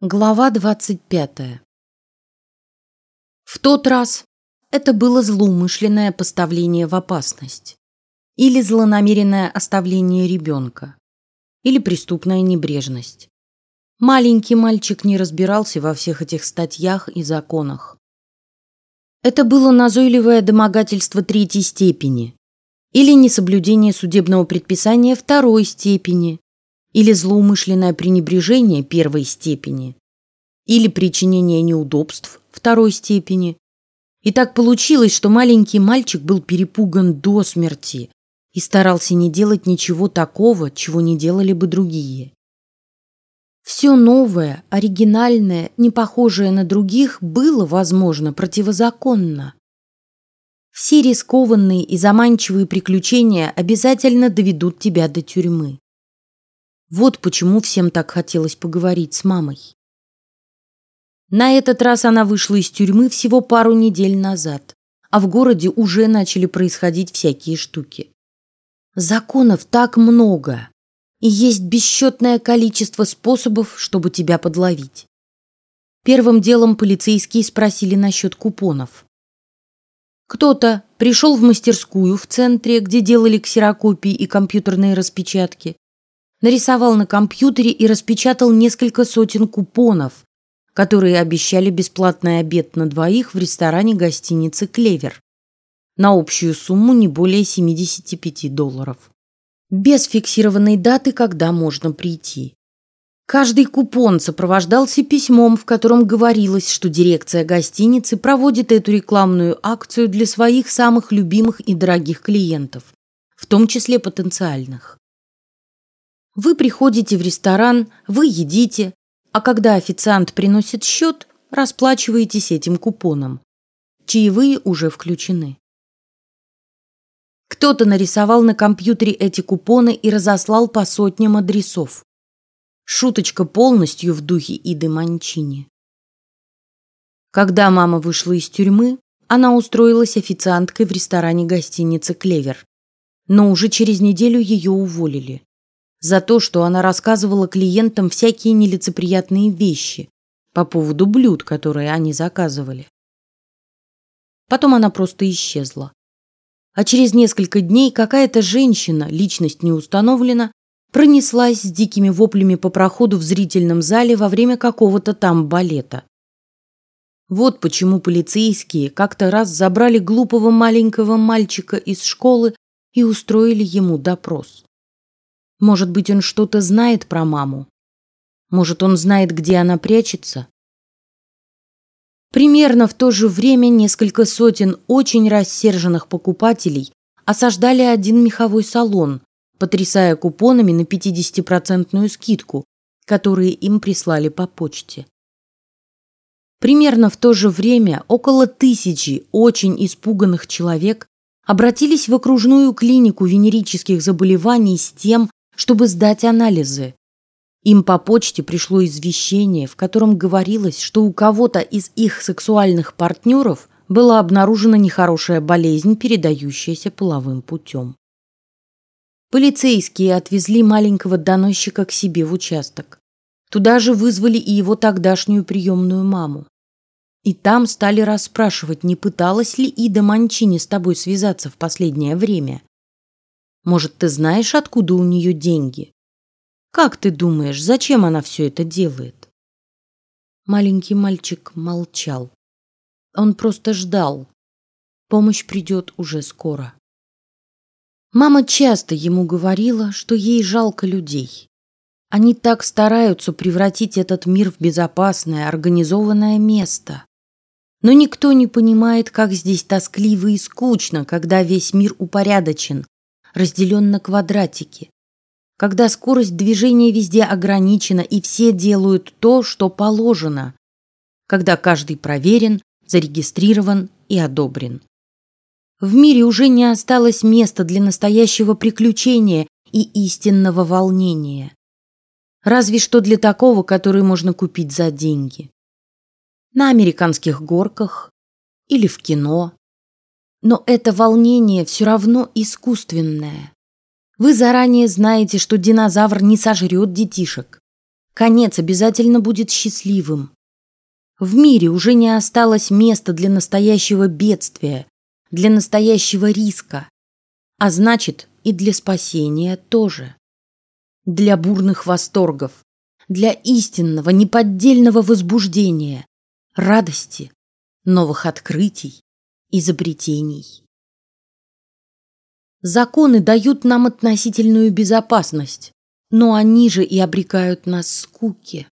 Глава двадцать пятая. В тот раз это было злоумышленное поставление в опасность, или злонамеренное оставление ребенка, или преступная небрежность. Маленький мальчик не разбирался во всех этих статьях и законах. Это было назойливое домогательство третьей степени, или несоблюдение судебного предписания второй степени, или злоумышленное пренебрежение первой степени, или причинение неудобств второй степени. И так получилось, что маленький мальчик был перепуган до смерти и старался не делать ничего такого, чего не делали бы другие. Все новое, оригинальное, не похожее на других, было, возможно, противозаконно. Все рискованные и заманчивые приключения обязательно доведут тебя до тюрьмы. Вот почему всем так хотелось поговорить с мамой. На этот раз она вышла из тюрьмы всего пару недель назад, а в городе уже начали происходить всякие штуки. Законов так много, и есть бесчетное количество способов, чтобы тебя подловить. Первым делом полицейские спросили насчет купонов. Кто-то пришел в мастерскую в центре, где делали ксерокопии и компьютерные распечатки, нарисовал на компьютере и распечатал несколько сотен купонов, которые обещали бесплатный обед на двоих в ресторане гостиницы Клевер на общую сумму не более 75 долларов, без фиксированной даты, когда можно прийти. Каждый купон сопровождался письмом, в котором говорилось, что дирекция гостиницы проводит эту рекламную акцию для своих самых любимых и дорогих клиентов, в том числе потенциальных. Вы приходите в ресторан, вы едите, а когда официант приносит счет, расплачиваетесь этим купоном. Чаевые уже включены. Кто-то нарисовал на компьютере эти купоны и разослал по сотням адресов. Шуточка полностью в духе Иды Манчини. Когда мама вышла из тюрьмы, она устроилась официанткой в ресторане гостиницы Клевер, но уже через неделю ее уволили за то, что она рассказывала клиентам всякие нелицеприятные вещи по поводу блюд, которые они заказывали. Потом она просто исчезла. А через несколько дней какая-то женщина, личность не установлена, пронеслась с дикими воплями по проходу в зрительном зале во время какого-то там балета. Вот почему полицейские как-то раз забрали глупого маленького мальчика из школы и устроили ему допрос. Может быть, он что-то знает про маму? Может, он знает, где она прячется? Примерно в то же время несколько сотен очень рассерженных покупателей осаждали один меховой салон, потрясая купонами на 50-процентную скидку, которые им прислали по почте. Примерно в то же время около тысячи очень испуганных человек обратились в окружную клинику венерических заболеваний с тем, чтобы сдать анализы. Им по почте пришло извещение, в котором говорилось, что у кого-то из их сексуальных партнеров была обнаружена нехорошая болезнь, передающаяся половым путем. Полицейские отвезли маленького доносчика к себе в участок. Туда же вызвали и его тогдашнюю приемную маму. И там стали расспрашивать, не пыталась ли Ида Манчини с тобой связаться в последнее время. Может, ты знаешь, откуда у нее деньги? Как ты думаешь, зачем она все это делает? Маленький мальчик молчал. Он просто ждал. Помощь придет уже скоро. Мама часто ему говорила, что ей жалко людей. Они так стараются превратить этот мир в безопасное, организованное место. Но никто не понимает, как здесь тоскливо и скучно, когда весь мир упорядочен, разделен на квадратики, когда скорость движения везде ограничена и все делают то, что положено, когда каждый проверен, зарегистрирован и одобрен. В мире уже не осталось места для настоящего приключения и истинного волнения. Разве что для такого, который можно купить за деньги. На американских горках или в кино но это волнение все равно искусственное. Вы заранее знаете, что динозавр не сожрет детишек. Конец обязательно будет счастливым. В мире уже не осталось места для настоящего бедствия, для настоящего риска, а значит и для спасения тоже. Для бурных восторгов, для истинного, неподдельного возбуждения, радости, новых открытий, изобретений. Законы дают нам относительную безопасность, но они же и обрекают нас скуке.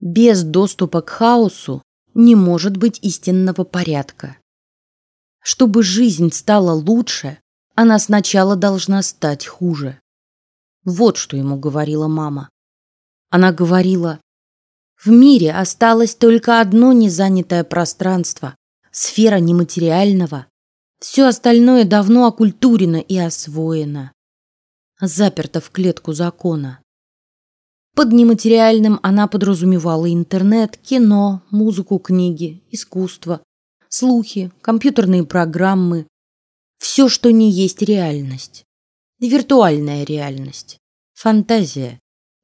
Без доступа к хаосу не может быть истинного порядка. Чтобы жизнь стала лучше, она сначала должна стать хуже. Вот что ему говорила мама. Она говорила: в мире осталось только одно незанятое пространство сфера нематериального. Все остальное давно окультурено и освоено, заперто в клетку закона. Под нематериальным она подразумевала интернет, кино, музыку, книги, искусство, слухи, компьютерные программы, все, что не есть реальность, виртуальная реальность, фантазия,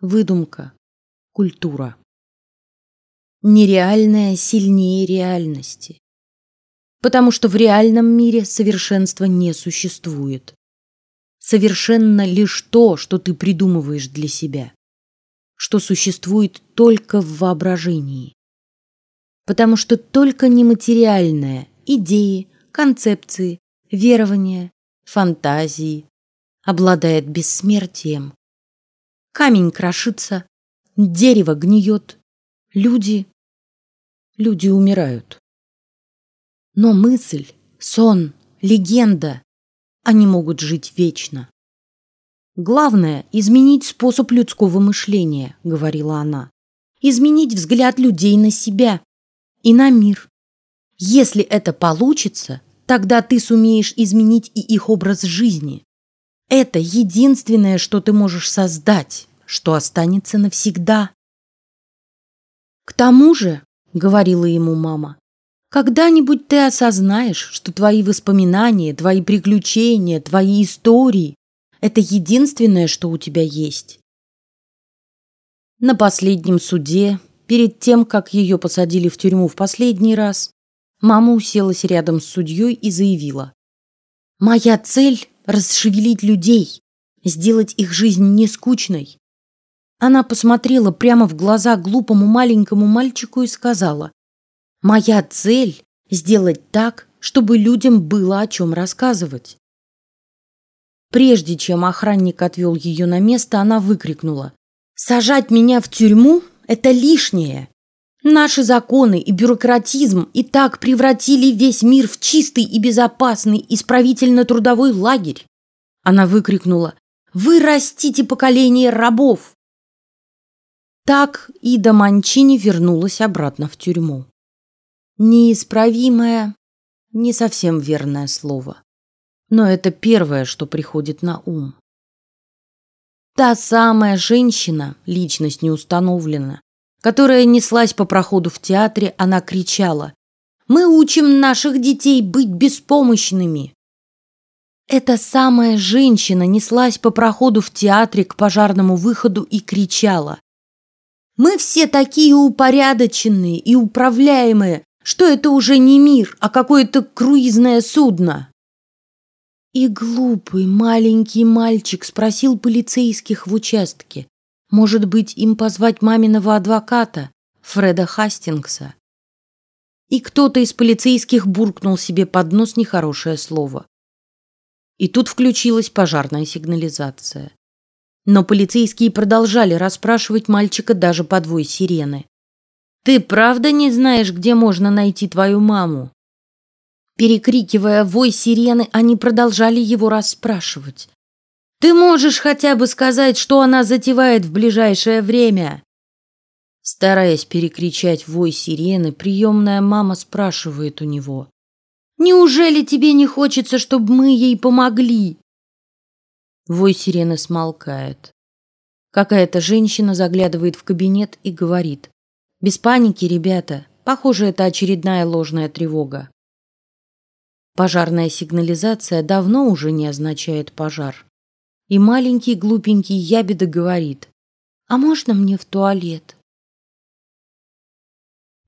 выдумка, культура. Нереальное сильнее реальности, потому что в реальном мире совершенства не существует. Совершенно лишь то, что ты придумываешь для себя, что существует только в воображении потому что только нематериальное идеи, концепции, верования, фантазии обладает бессмертием. Камень крошится, дерево гниет, люди люди умирают. Но мысль, сон, легенда, они могут жить вечно. Главное изменить способ людского мышления, говорила она, изменить взгляд людей на себя, и на мир. Если это получится, тогда ты сумеешь изменить и их образ жизни. Это единственное, что ты можешь создать, что останется навсегда. К тому же, говорила ему мама, когда-нибудь ты осознаешь, что твои воспоминания, твои приключения, твои истории – это единственное, что у тебя есть. На последнем суде Перед тем, как ее посадили в тюрьму в последний раз, мама уселась рядом с судьей и заявила: "Моя цель расшевелить людей, сделать их жизнь не скучной". Она посмотрела прямо в глаза глупому маленькому мальчику и сказала: "Моя цель сделать так, чтобы людям было о чем рассказывать". Прежде чем охранник отвел ее на место, она выкрикнула: "Сажать меня в тюрьму это лишнее. Наши законы и бюрократизм и так превратили весь мир в чистый и безопасный исправительно-трудовой лагерь. Она выкрикнула: "Вы растите поколение рабов!" Так Ида Манчини вернулась обратно в тюрьму. Неисправимое, не совсем верное слово, но это первое, что приходит на ум. Та самая женщина, личность не установлена, которая неслась по проходу в театре, она кричала: "Мы учим наших детей быть беспомощными". Эта самая женщина неслась по проходу в театре к пожарному выходу и кричала: "Мы все такие упорядоченные и управляемые, что это уже не мир, а какое-то круизное судно". И глупый маленький мальчик спросил полицейских в участке, может быть, им позвать маминого адвоката Фреда Хастингса. И кто-то из полицейских буркнул себе под нос нехорошее слово. И тут включилась пожарная сигнализация. Но полицейские продолжали расспрашивать мальчика даже по двое сирены. Ты правда не знаешь, где можно найти твою маму? Перекрикивая вой сирены, они продолжали его расспрашивать. Ты можешь хотя бы сказать, что она затевает в ближайшее время? Стараясь перекричать вой сирены, приемная мама спрашивает у него: Неужели тебе не хочется, чтобы мы ей помогли? Вой сирены смолкает. Какая-то женщина заглядывает в кабинет и говорит: "Без паники, ребята. Похоже, это очередная ложная тревога. Пожарная сигнализация давно уже не означает пожар. И маленький глупенький ябеда говорит: «А можно мне в туалет?»